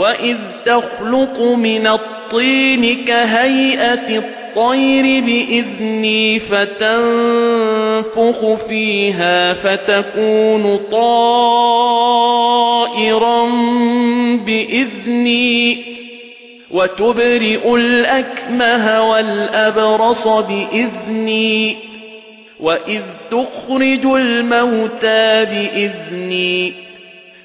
وَإِذْ تَخْلُقُ مِنَ الطِّينِ كَهَيْئَةِ الطَّيْرِ بِإِذْنِي فَتَنفُخُ فِيهَا فَتَكُونُ طَائِرًا بِإِذْنِي وَتُبْرِئُ الْأَكْمَهَ وَالْأَبْرَصَ بِإِذْنِي وَإِذْ تُخْرِجُ الْمَوْتَى بِإِذْنِي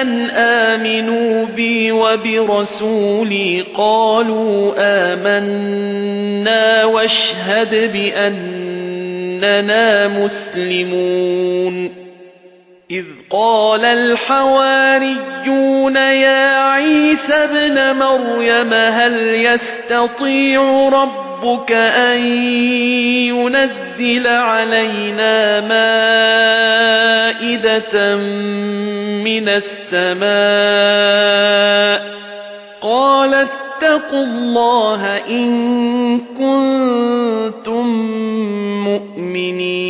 أَنْ آمِنُوا بِي وَبِرَسُولِي قَالُوا آمَنَّا وَاشْهَدْ بِأَنَّنَا مُسْلِمُونَ إِذْ قَالَ الْحَوَارِيُّونَ يَا عِيسَى ابْنَ مَرْيَمَ هَلْ يَسْتَطِيعُ رَبُّكَ أَن يُنَزِّلَ عَلَيْنَا مَائِدَةً مِنَ السَّمَاءِ قَالَ اتَّقُوا اللَّهَ إِن كُنتُم مُّؤْمِنِينَ